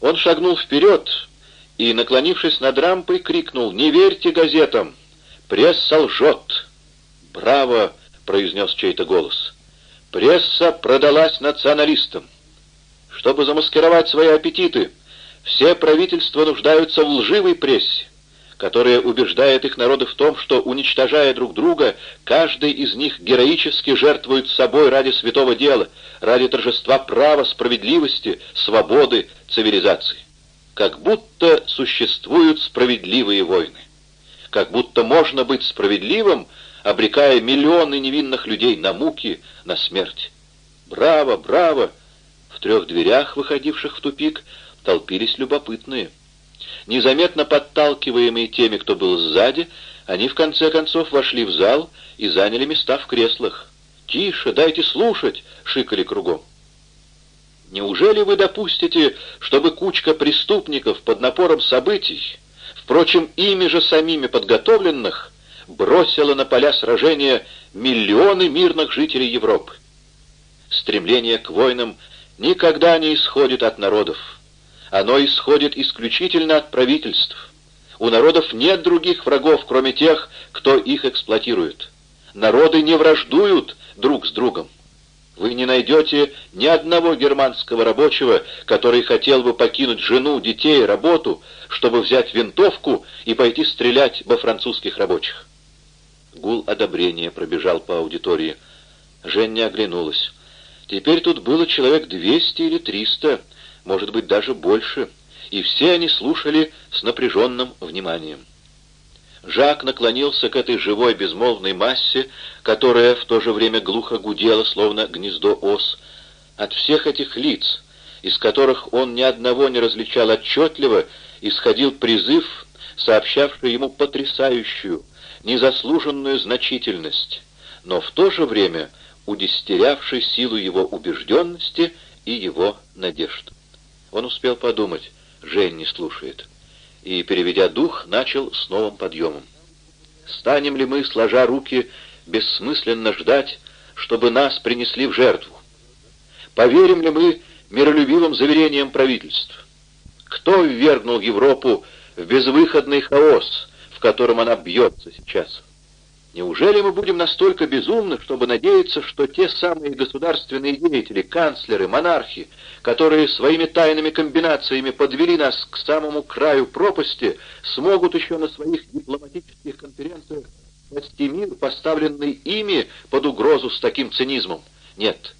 Он шагнул вперед и, наклонившись над рампой, крикнул «Не верьте газетам! Пресса лжет!» «Браво!» — произнес чей-то голос. «Пресса продалась националистам. Чтобы замаскировать свои аппетиты, все правительства нуждаются в лживой прессе которая убеждает их народы в том, что, уничтожая друг друга, каждый из них героически жертвует собой ради святого дела, ради торжества права, справедливости, свободы, цивилизации. Как будто существуют справедливые войны. Как будто можно быть справедливым, обрекая миллионы невинных людей на муки, на смерть. Браво, браво! В трех дверях, выходивших в тупик, толпились любопытные. Незаметно подталкиваемые теми, кто был сзади, они в конце концов вошли в зал и заняли места в креслах. «Тише, дайте слушать!» — шикали кругом. Неужели вы допустите, чтобы кучка преступников под напором событий, впрочем, ими же самими подготовленных, бросила на поля сражения миллионы мирных жителей Европы? Стремление к войнам никогда не исходит от народов. Оно исходит исключительно от правительств. У народов нет других врагов, кроме тех, кто их эксплуатирует. Народы не враждуют друг с другом. Вы не найдете ни одного германского рабочего, который хотел бы покинуть жену, детей, работу, чтобы взять винтовку и пойти стрелять во французских рабочих. Гул одобрения пробежал по аудитории. Женя оглянулась. Теперь тут было человек двести или триста, может быть, даже больше, и все они слушали с напряженным вниманием. Жак наклонился к этой живой безмолвной массе, которая в то же время глухо гудела, словно гнездо ос. От всех этих лиц, из которых он ни одного не различал отчетливо, исходил призыв, сообщавший ему потрясающую, незаслуженную значительность, но в то же время удестерявший силу его убежденности и его надежд. Он успел подумать, Жень не слушает. И, переведя дух, начал с новым подъемом. Станем ли мы, сложа руки, бессмысленно ждать, чтобы нас принесли в жертву? Поверим ли мы миролюбивым заверениям правительств? Кто ввергнул Европу в безвыходный хаос, в котором она бьется сейчас? Неужели мы будем настолько безумны, чтобы надеяться, что те самые государственные деятели, канцлеры, монархи, которые своими тайными комбинациями подвели нас к самому краю пропасти, смогут еще на своих дипломатических конференциях спасти мир, поставленный ими под угрозу с таким цинизмом? Нет.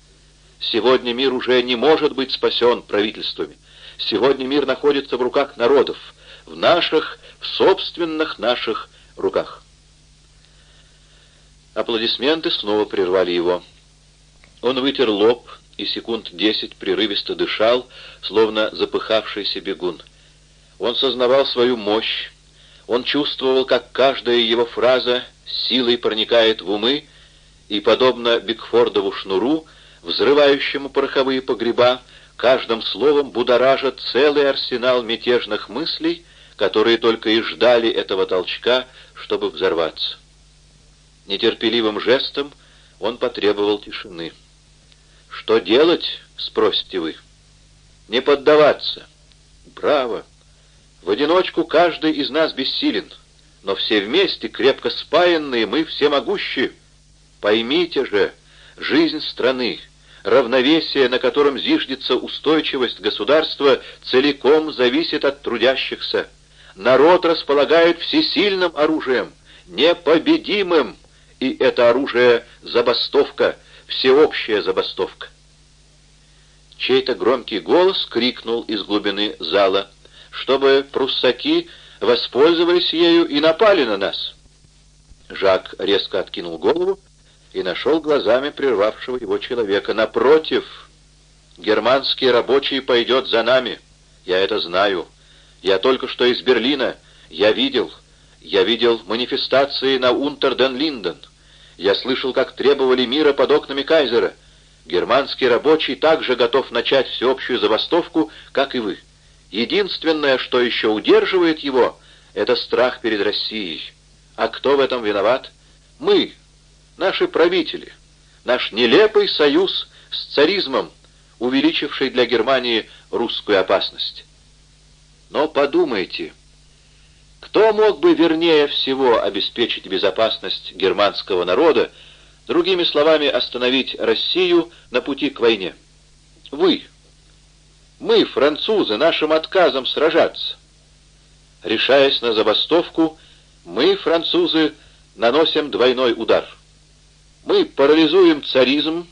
Сегодня мир уже не может быть спасен правительствами. Сегодня мир находится в руках народов, в наших, в собственных наших руках. Аплодисменты снова прервали его. Он вытер лоб и секунд десять прерывисто дышал, словно запыхавшийся бегун. Он сознавал свою мощь, он чувствовал, как каждая его фраза силой проникает в умы, и, подобно Бигфордову шнуру, взрывающему пороховые погреба, каждым словом будоражит целый арсенал мятежных мыслей, которые только и ждали этого толчка, чтобы взорваться. Нетерпеливым жестом он потребовал тишины. «Что делать?» — спросите вы. «Не поддаваться». «Браво! В одиночку каждый из нас бессилен, но все вместе, крепко спаянные, мы всемогущи. Поймите же, жизнь страны, равновесие, на котором зиждется устойчивость государства, целиком зависит от трудящихся. Народ располагает всесильным оружием, непобедимым, и это оружие — забастовка, всеобщая забастовка. Чей-то громкий голос крикнул из глубины зала, чтобы пруссаки воспользовались ею и напали на нас. Жак резко откинул голову и нашел глазами прервавшего его человека. Напротив, германский рабочий пойдет за нами. Я это знаю. Я только что из Берлина. Я видел. Я видел манифестации на Унтерден-Линден. Я слышал, как требовали мира под окнами кайзера. Германский рабочий также готов начать всеобщую забастовку, как и вы. Единственное, что еще удерживает его, это страх перед Россией. А кто в этом виноват? Мы, наши правители, наш нелепый союз с царизмом, увеличивший для Германии русскую опасность. Но подумайте, кто мог бы вернее всего обеспечить безопасность германского народа, другими словами, остановить Россию на пути к войне? Вы. Мы, французы, нашим отказом сражаться. Решаясь на забастовку, мы, французы, наносим двойной удар. Мы парализуем царизм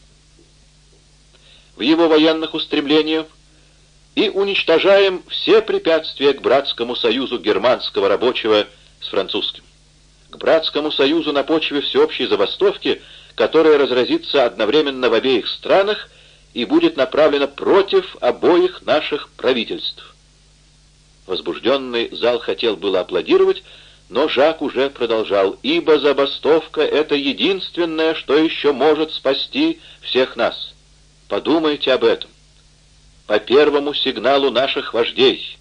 в его военных устремлениях и уничтожаем все препятствия к братскому союзу германского рабочего с французским. К братскому союзу на почве всеобщей забастовки, которая разразится одновременно в обеих странах и будет направлена против обоих наших правительств. Возбужденный зал хотел было аплодировать, но Жак уже продолжал, «Ибо забастовка — это единственное, что еще может спасти всех нас. Подумайте об этом. По первому сигналу наших вождей,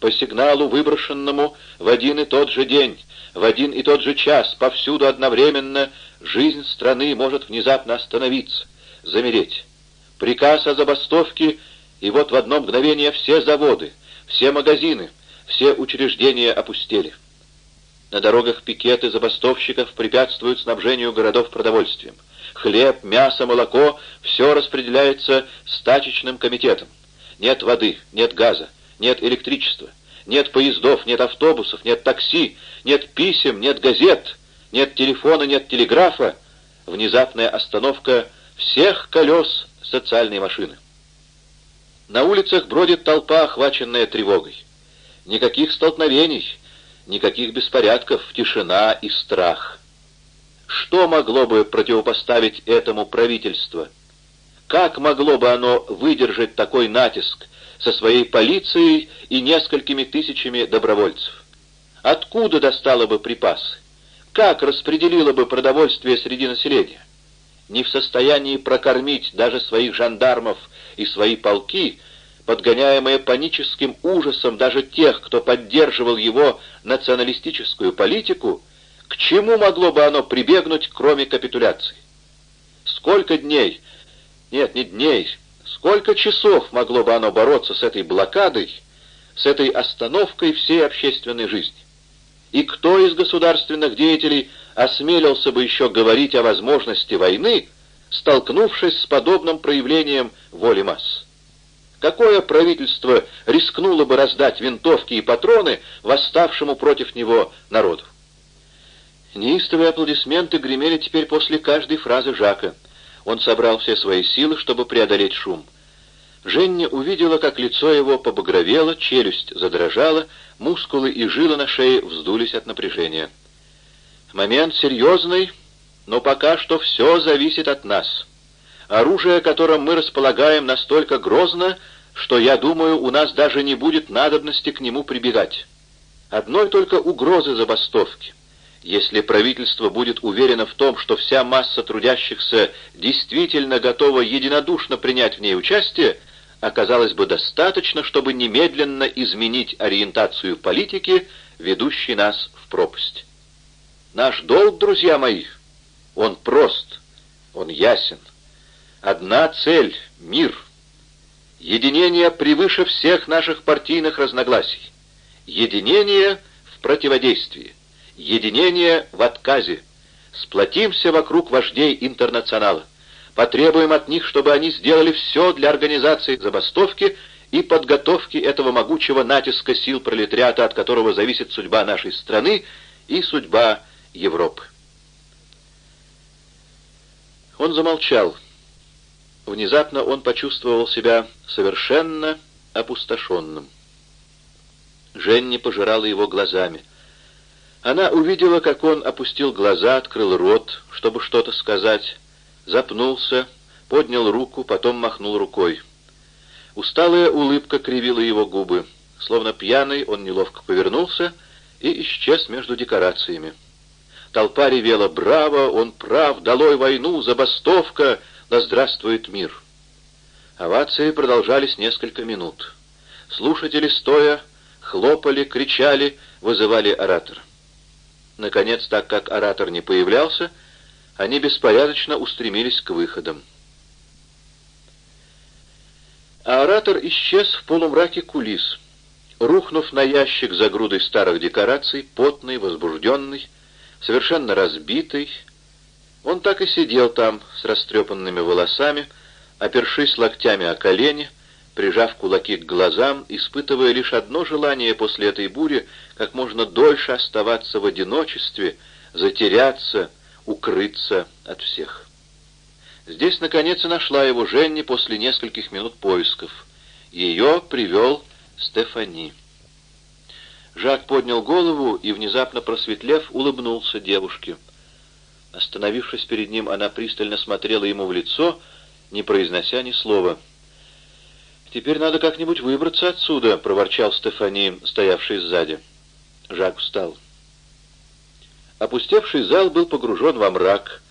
по сигналу, выброшенному в один и тот же день, в один и тот же час, повсюду одновременно, жизнь страны может внезапно остановиться, замереть. Приказ о забастовке, и вот в одно мгновение все заводы, все магазины, все учреждения опустели. На дорогах пикеты забастовщиков препятствуют снабжению городов продовольствием. Хлеб, мясо, молоко — все распределяется стачечным комитетом. Нет воды, нет газа, нет электричества, нет поездов, нет автобусов, нет такси, нет писем, нет газет, нет телефона, нет телеграфа. Внезапная остановка всех колес социальной машины. На улицах бродит толпа, охваченная тревогой. Никаких столкновений, никаких беспорядков, тишина и страх. Что могло бы противопоставить этому правительство? Как могло бы оно выдержать такой натиск со своей полицией и несколькими тысячами добровольцев? Откуда достало бы припасы? Как распределило бы продовольствие среди населения? Не в состоянии прокормить даже своих жандармов и свои полки, подгоняемые паническим ужасом даже тех, кто поддерживал его националистическую политику, к чему могло бы оно прибегнуть, кроме капитуляции? Сколько дней, нет, не дней, сколько часов могло бы оно бороться с этой блокадой, с этой остановкой всей общественной жизни? И кто из государственных деятелей осмелился бы еще говорить о возможности войны, столкнувшись с подобным проявлением воли масс. Какое правительство рискнуло бы раздать винтовки и патроны восставшему против него народу? Неистовые аплодисменты гремели теперь после каждой фразы Жака. Он собрал все свои силы, чтобы преодолеть шум. Женя увидела, как лицо его побагровело, челюсть задрожала, мускулы и жилы на шее вздулись от напряжения. Момент серьезный, но пока что все зависит от нас. Оружие, которым мы располагаем, настолько грозно, что, я думаю, у нас даже не будет надобности к нему прибегать. Одной только угрозы забастовки. Если правительство будет уверено в том, что вся масса трудящихся действительно готова единодушно принять в ней участие, оказалось бы достаточно, чтобы немедленно изменить ориентацию политики, ведущей нас в пропасть. Наш долг, друзья мои, — он прост, он ясен. Одна цель — мир. Единение превыше всех наших партийных разногласий. Единение в противодействии. Единение в отказе. Сплотимся вокруг вождей интернационала. Потребуем от них, чтобы они сделали все для организации забастовки и подготовки этого могучего натиска сил пролетариата, от которого зависит судьба нашей страны и судьба Европы. Он замолчал. Внезапно он почувствовал себя совершенно опустошенным. Женни пожирала его глазами. Она увидела, как он опустил глаза, открыл рот, чтобы что-то сказать, запнулся, поднял руку, потом махнул рукой. Усталая улыбка кривила его губы. Словно пьяный, он неловко повернулся и исчез между декорациями. Толпа ревела «Браво! Он прав! Долой войну! Забастовка! Да здравствует мир!» Овации продолжались несколько минут. Слушатели стоя хлопали, кричали, вызывали оратора. Наконец, так как оратор не появлялся, они беспорядочно устремились к выходам. А оратор исчез в полумраке кулис. Рухнув на ящик за грудой старых декораций, потный, возбужденный, совершенно разбитый, он так и сидел там с растрепанными волосами, опершись локтями о колени, прижав кулаки к глазам, испытывая лишь одно желание после этой бури как можно дольше оставаться в одиночестве, затеряться, укрыться от всех. Здесь, наконец, и нашла его Женни после нескольких минут поисков. Ее привел Стефани. Жак поднял голову и, внезапно просветлев, улыбнулся девушке. Остановившись перед ним, она пристально смотрела ему в лицо, не произнося ни слова. «Теперь надо как-нибудь выбраться отсюда», — проворчал Стефани, стоявший сзади. Жак встал. Опустевший зал был погружен во мрак,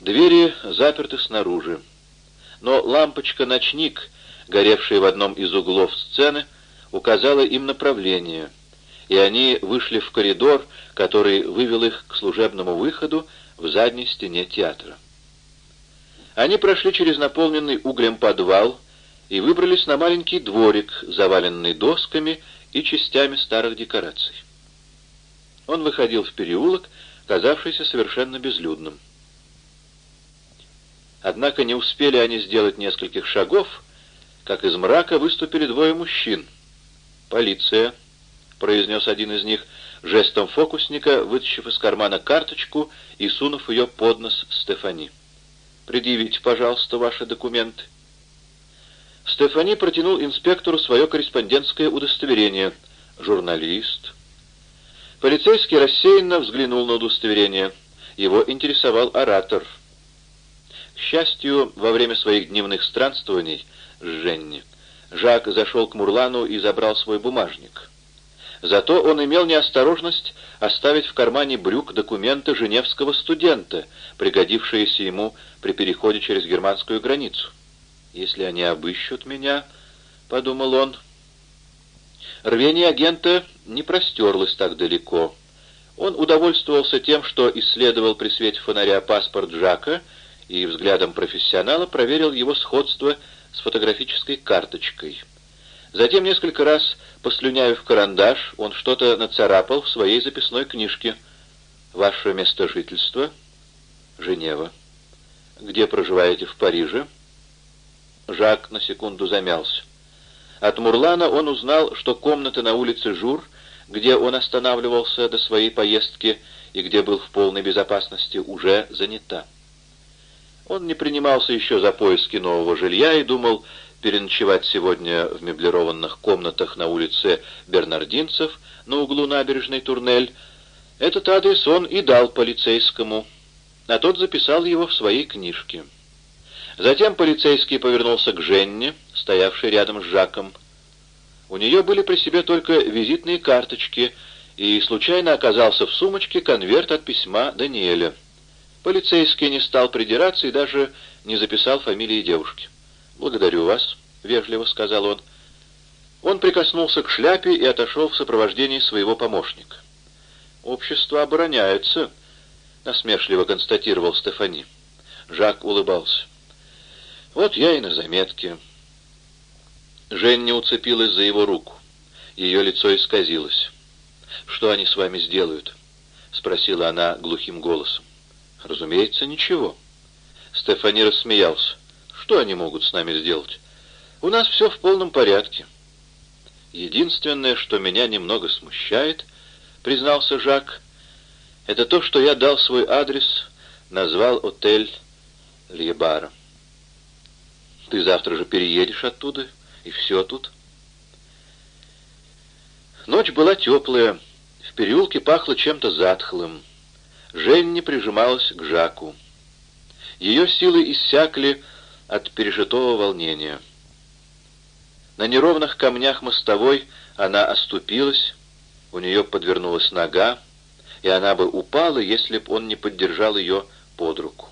двери заперты снаружи. Но лампочка-ночник, горевшая в одном из углов сцены, — указала им направление, и они вышли в коридор, который вывел их к служебному выходу в задней стене театра. Они прошли через наполненный углем подвал и выбрались на маленький дворик, заваленный досками и частями старых декораций. Он выходил в переулок, казавшийся совершенно безлюдным. Однако не успели они сделать нескольких шагов, как из мрака выступили двое мужчин — «Полиция», — произнес один из них, жестом фокусника, вытащив из кармана карточку и сунув ее под нос Стефани. «Предъявите, пожалуйста, ваши документы». Стефани протянул инспектору свое корреспондентское удостоверение. «Журналист». Полицейский рассеянно взглянул на удостоверение. Его интересовал оратор. К счастью, во время своих дневных странствований с Женни Жак зашел к Мурлану и забрал свой бумажник. Зато он имел неосторожность оставить в кармане брюк документы женевского студента, пригодившиеся ему при переходе через германскую границу. «Если они обыщут меня», — подумал он, — рвение агента не простерлось так далеко. Он удовольствовался тем, что исследовал при свете фонаря паспорт Жака и взглядом профессионала проверил его сходство с фотографической карточкой. Затем несколько раз, послюняев карандаш, он что-то нацарапал в своей записной книжке. «Ваше место жительства?» «Женева». «Где проживаете в Париже?» Жак на секунду замялся. От Мурлана он узнал, что комната на улице Жур, где он останавливался до своей поездки и где был в полной безопасности, уже занята. Он не принимался еще за поиски нового жилья и думал переночевать сегодня в меблированных комнатах на улице Бернардинцев на углу набережной Турнель. Этот адрес он и дал полицейскому, а тот записал его в своей книжке. Затем полицейский повернулся к Женне, стоявшей рядом с Жаком. У нее были при себе только визитные карточки, и случайно оказался в сумочке конверт от письма Даниэля. Полицейский не стал придираться и даже не записал фамилии девушки. «Благодарю вас», — вежливо сказал он. Он прикоснулся к шляпе и отошел в сопровождении своего помощника. «Общество обороняется», — насмешливо констатировал Стефани. Жак улыбался. «Вот я и на заметке». Женя уцепилась за его руку. Ее лицо исказилось. «Что они с вами сделают?» — спросила она глухим голосом. Разумеется, ничего. Стефани рассмеялся. Что они могут с нами сделать? У нас все в полном порядке. Единственное, что меня немного смущает, признался Жак, это то, что я дал свой адрес, назвал отель Льебара. Ты завтра же переедешь оттуда, и все тут. Ночь была теплая, в переулке пахло чем-то затхлым. Женни прижималась к Жаку. Ее силы иссякли от пережитого волнения. На неровных камнях мостовой она оступилась, у нее подвернулась нога, и она бы упала, если б он не поддержал ее под руку.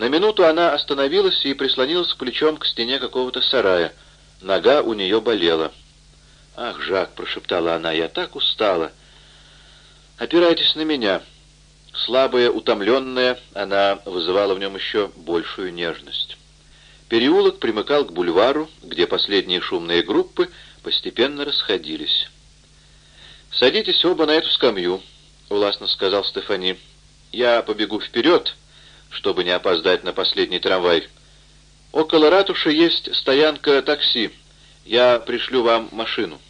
На минуту она остановилась и прислонилась плечом к стене какого-то сарая. Нога у нее болела. «Ах, Жак!» — прошептала она, — «я так устала!» «Опирайтесь на меня!» Слабая, утомленная, она вызывала в нем еще большую нежность. Переулок примыкал к бульвару, где последние шумные группы постепенно расходились. «Садитесь оба на эту скамью», — властно сказал Стефани. «Я побегу вперед, чтобы не опоздать на последний трамвай. Около ратуши есть стоянка такси. Я пришлю вам машину».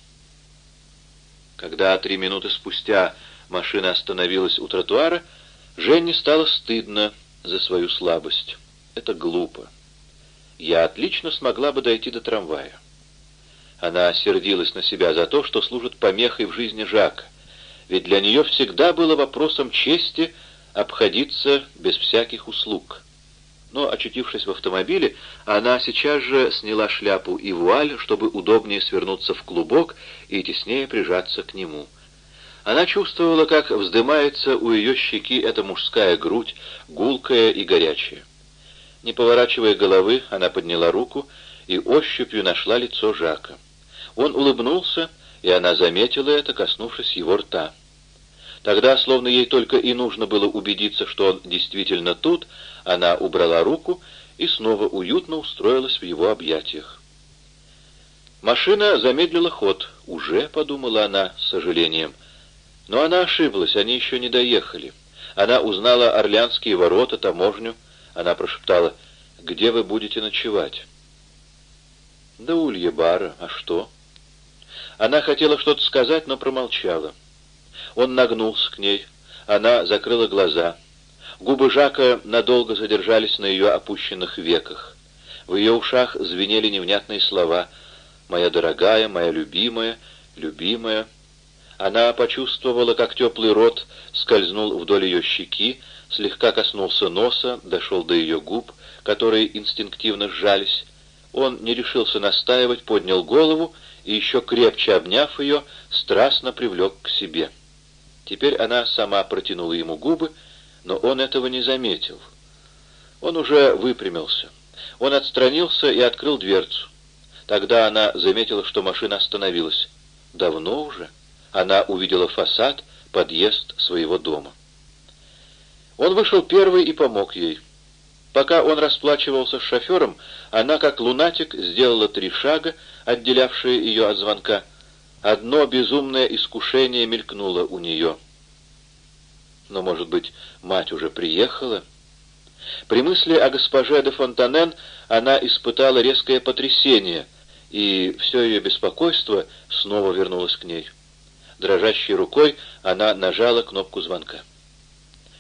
Когда три минуты спустя машина остановилась у тротуара, Жене стало стыдно за свою слабость. Это глупо. Я отлично смогла бы дойти до трамвая. Она сердилась на себя за то, что служит помехой в жизни Жака, ведь для нее всегда было вопросом чести обходиться без всяких услуг. Но, очутившись в автомобиле, она сейчас же сняла шляпу и вуаль, чтобы удобнее свернуться в клубок и теснее прижаться к нему. Она чувствовала, как вздымается у ее щеки эта мужская грудь, гулкая и горячая. Не поворачивая головы, она подняла руку и ощупью нашла лицо Жака. Он улыбнулся, и она заметила это, коснувшись его рта. Тогда, словно ей только и нужно было убедиться, что он действительно тут, она убрала руку и снова уютно устроилась в его объятиях. Машина замедлила ход. «Уже?» — подумала она с сожалением. Но она ошиблась, они еще не доехали. Она узнала Орлеанские ворота, таможню. Она прошептала, «Где вы будете ночевать?» «Да Улья-Бара, а что?» Она хотела что-то сказать, но промолчала. Он нагнулся к ней. Она закрыла глаза. Губы Жака надолго задержались на ее опущенных веках. В ее ушах звенели невнятные слова «Моя дорогая, моя любимая, любимая». Она почувствовала, как теплый рот скользнул вдоль ее щеки, слегка коснулся носа, дошел до ее губ, которые инстинктивно сжались. Он не решился настаивать, поднял голову и, еще крепче обняв ее, страстно привлек к себе. Теперь она сама протянула ему губы, но он этого не заметил. Он уже выпрямился. Он отстранился и открыл дверцу. Тогда она заметила, что машина остановилась. Давно уже она увидела фасад, подъезд своего дома. Он вышел первый и помог ей. Пока он расплачивался с шофером, она, как лунатик, сделала три шага, отделявшие ее от звонка. Одно безумное искушение мелькнуло у нее. Но, может быть, мать уже приехала? При мысли о госпоже де Фонтанен она испытала резкое потрясение, и все ее беспокойство снова вернулось к ней. Дрожащей рукой она нажала кнопку звонка.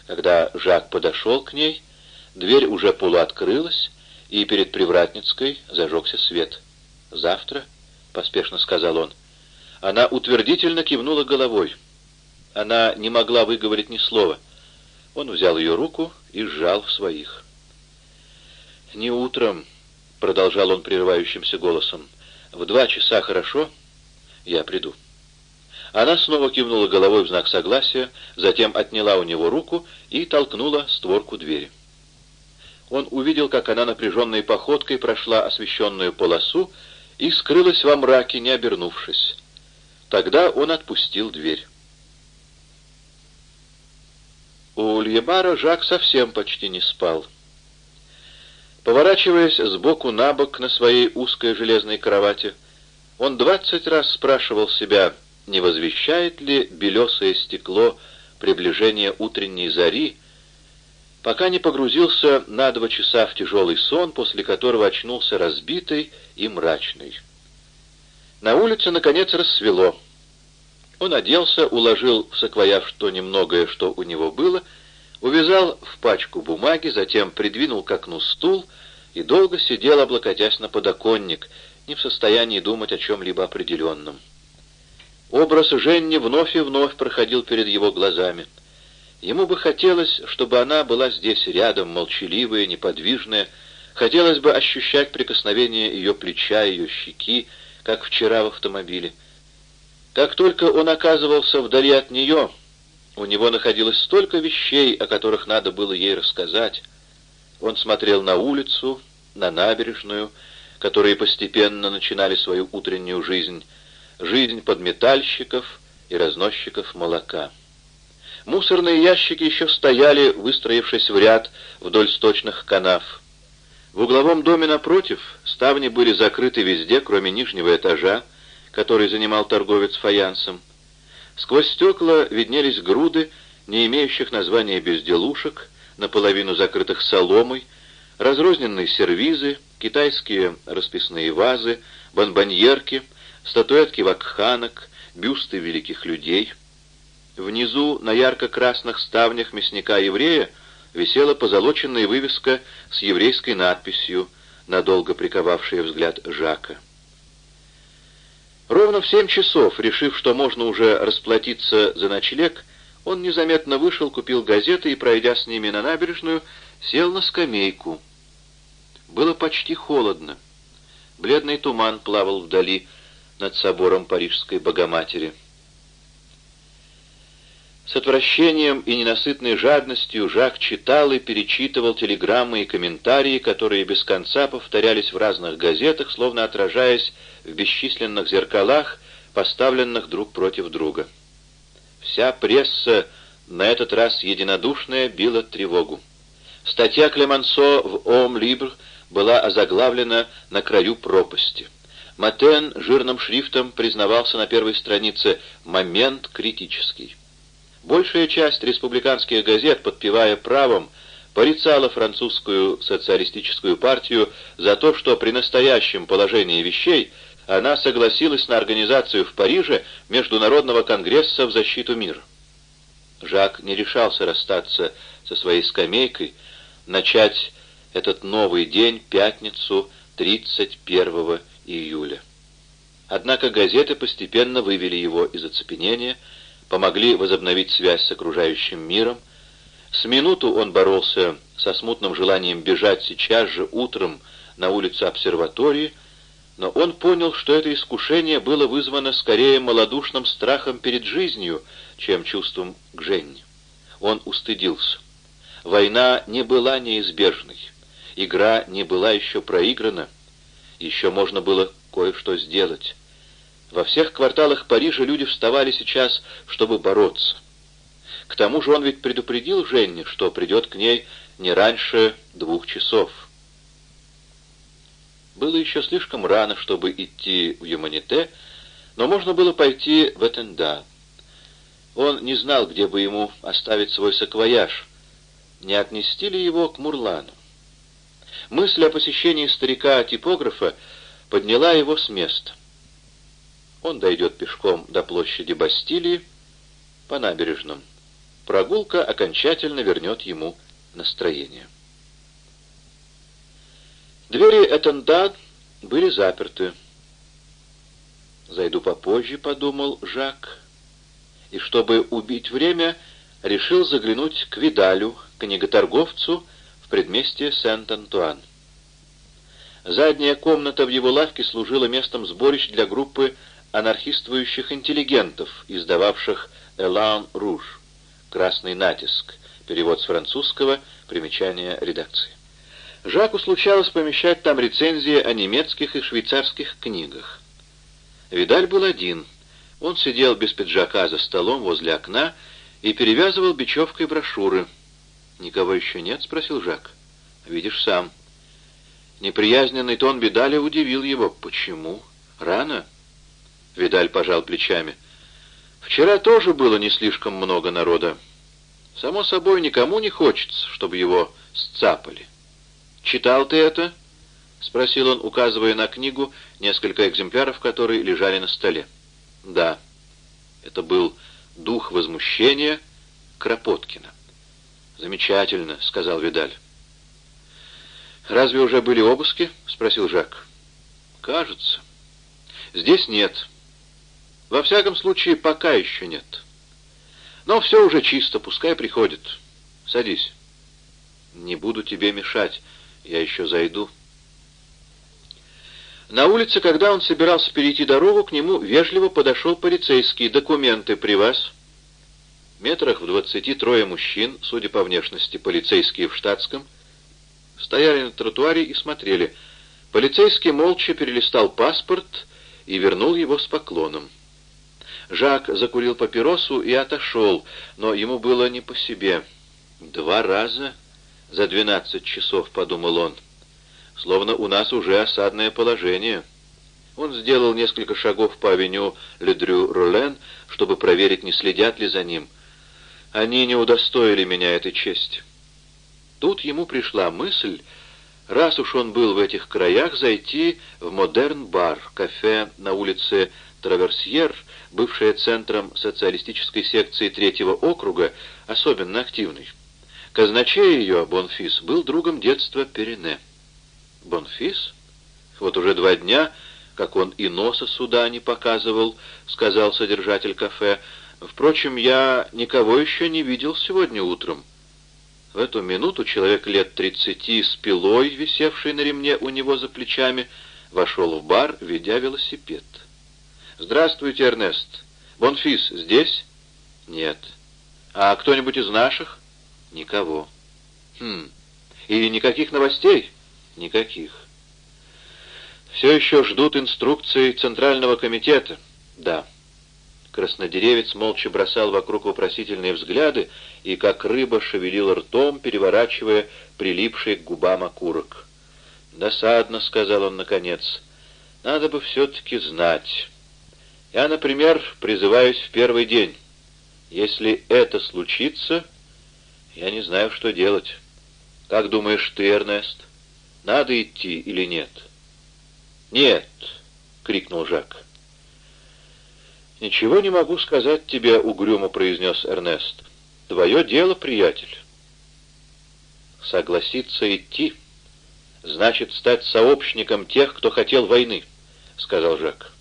Когда Жак подошел к ней, Дверь уже полуоткрылась, и перед Привратницкой зажегся свет. «Завтра?» — поспешно сказал он. Она утвердительно кивнула головой. Она не могла выговорить ни слова. Он взял ее руку и сжал в своих. «Не утром», — продолжал он прерывающимся голосом, — «в два часа хорошо? Я приду». Она снова кивнула головой в знак согласия, затем отняла у него руку и толкнула створку двери. Он увидел, как она напряженной походкой прошла освещенную полосу и скрылась во мраке, не обернувшись. Тогда он отпустил дверь. У Льебара Жак совсем почти не спал. Поворачиваясь сбоку на бок на своей узкой железной кровати, он двадцать раз спрашивал себя, не возвещает ли белесое стекло приближение утренней зари, пока не погрузился на два часа в тяжелый сон, после которого очнулся разбитый и мрачный. На улице, наконец, рассвело. Он оделся, уложил в саквояж то немногое, что у него было, увязал в пачку бумаги, затем придвинул к окну стул и долго сидел, облокотясь на подоконник, не в состоянии думать о чем-либо определенном. Образ Женни вновь и вновь проходил перед его глазами — Ему бы хотелось, чтобы она была здесь рядом, молчаливая, неподвижная. Хотелось бы ощущать прикосновение ее плеча, ее щеки, как вчера в автомобиле. Как только он оказывался вдали от нее, у него находилось столько вещей, о которых надо было ей рассказать. Он смотрел на улицу, на набережную, которые постепенно начинали свою утреннюю жизнь, жизнь подметальщиков и разносчиков молока. Мусорные ящики еще стояли, выстроившись в ряд вдоль сточных канав. В угловом доме напротив ставни были закрыты везде, кроме нижнего этажа, который занимал торговец фаянсом. Сквозь стекла виднелись груды, не имеющих названия безделушек, наполовину закрытых соломой, разрозненные сервизы, китайские расписные вазы, бонбоньерки, статуэтки вакханок, бюсты великих людей. Внизу на ярко-красных ставнях мясника-еврея висела позолоченная вывеска с еврейской надписью, надолго приковавшая взгляд Жака. Ровно в семь часов, решив, что можно уже расплатиться за ночлег, он незаметно вышел, купил газеты и, пройдя с ними на набережную, сел на скамейку. Было почти холодно. Бледный туман плавал вдали над собором Парижской Богоматери. С отвращением и ненасытной жадностью Жак читал и перечитывал телеграммы и комментарии, которые без конца повторялись в разных газетах, словно отражаясь в бесчисленных зеркалах, поставленных друг против друга. Вся пресса, на этот раз единодушная, била тревогу. Статья Клемансо в «Ом Либр» была озаглавлена «На краю пропасти». Матен жирным шрифтом признавался на первой странице «Момент критический». Большая часть республиканских газет, подпевая правом, порицала французскую социалистическую партию за то, что при настоящем положении вещей она согласилась на организацию в Париже Международного конгресса в защиту мира. Жак не решался расстаться со своей скамейкой, начать этот новый день, пятницу, 31 июля. Однако газеты постепенно вывели его из оцепенения, помогли возобновить связь с окружающим миром. С минуту он боролся со смутным желанием бежать сейчас же утром на улицу обсерватории, но он понял, что это искушение было вызвано скорее малодушным страхом перед жизнью, чем чувством к Женне. Он устыдился. Война не была неизбежной. Игра не была еще проиграна. Еще можно было кое-что сделать. Во всех кварталах Парижа люди вставали сейчас, чтобы бороться. К тому же он ведь предупредил Женне, что придет к ней не раньше двух часов. Было еще слишком рано, чтобы идти в Юманите, но можно было пойти в Этенда. Он не знал, где бы ему оставить свой саквояж. Не отнести ли его к Мурлану? Мысль о посещении старика-типографа подняла его с места. Он дойдет пешком до площади Бастилии по набережным. Прогулка окончательно вернет ему настроение. Двери Этенда были заперты. «Зайду попозже», — подумал Жак, и, чтобы убить время, решил заглянуть к Видалю, книготорговцу в предместье Сент-Антуан. Задняя комната в его лавке служила местом сборищ для группы анархистующих интеллигентов, издававших «Элан Руж» — «Красный натиск», перевод с французского, примечание редакции. Жаку случалось помещать там рецензии о немецких и швейцарских книгах. Видаль был один. Он сидел без пиджака за столом возле окна и перевязывал бечевкой брошюры. «Никого еще нет?» — спросил Жак. «Видишь сам». Неприязненный тон Видаля удивил его. «Почему? Рано?» Видаль пожал плечами. «Вчера тоже было не слишком много народа. Само собой, никому не хочется, чтобы его сцапали. Читал ты это?» — спросил он, указывая на книгу несколько экземпляров, которые лежали на столе. «Да». Это был «Дух возмущения» Кропоткина. «Замечательно», — сказал Видаль. «Разве уже были обыски?» — спросил Жак. «Кажется. Здесь нет. Во всяком случае, пока еще нет. Но все уже чисто, пускай приходит. Садись. Не буду тебе мешать, я еще зайду. На улице, когда он собирался перейти дорогу, к нему вежливо подошел полицейский. «Документы при вас?» Метрах в двадцати трое мужчин, судя по внешности, полицейские в штатском, стояли на тротуаре и смотрели. Полицейский молча перелистал паспорт и вернул его с поклоном. Жак закурил папиросу и отошел, но ему было не по себе. «Два раза за двенадцать часов», — подумал он. «Словно у нас уже осадное положение». Он сделал несколько шагов по авеню Ледрю-Ролен, чтобы проверить, не следят ли за ним. Они не удостоили меня этой чести. Тут ему пришла мысль, раз уж он был в этих краях, зайти в модерн-бар, кафе на улице Траверсьер, бывшее центром социалистической секции третьего округа, особенно активный. Казначей ее, Бонфис, был другом детства Перене. Бонфис? Вот уже два дня, как он и носа сюда не показывал, сказал содержатель кафе. Впрочем, я никого еще не видел сегодня утром. В эту минуту человек лет тридцати с пилой, висевшей на ремне у него за плечами, вошел в бар, ведя велосипед. «Здравствуйте, Эрнест. Бонфис здесь?» «Нет». «А кто-нибудь из наших?» «Никого». «Хм. И никаких новостей?» «Никаких». «Все еще ждут инструкций Центрального комитета?» «Да». Краснодеревец молча бросал вокруг вопросительные взгляды и, как рыба, шевелил ртом, переворачивая прилипший к губам окурок. «Досадно», — сказал он наконец, — «надо бы все-таки знать. Я, например, призываюсь в первый день. Если это случится, я не знаю, что делать. Как думаешь ты, Эрнест, надо идти или нет?» «Нет!» — крикнул Жак. «Ничего не могу сказать тебе, — угрюмо произнес Эрнест. Твое дело, приятель». «Согласиться идти, значит стать сообщником тех, кто хотел войны», — сказал Жак.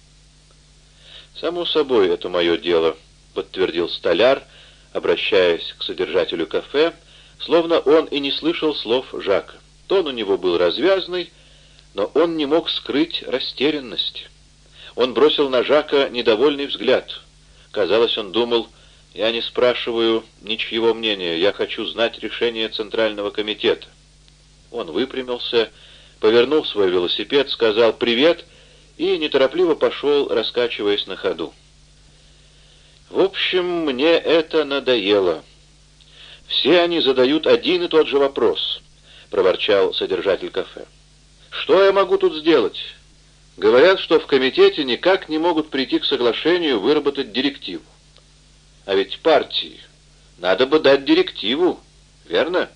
«Само собой, это мое дело», — подтвердил столяр, обращаясь к содержателю кафе, словно он и не слышал слов Жака. Тон у него был развязный, но он не мог скрыть растерянности. Он бросил на Жака недовольный взгляд. Казалось, он думал, «Я не спрашиваю ничьего мнения, я хочу знать решение Центрального комитета». Он выпрямился, повернул свой велосипед, сказал «Привет» и неторопливо пошел, раскачиваясь на ходу. В общем, мне это надоело. Все они задают один и тот же вопрос, — проворчал содержатель кафе. Что я могу тут сделать? Говорят, что в комитете никак не могут прийти к соглашению выработать директиву. А ведь партии надо бы дать директиву, верно?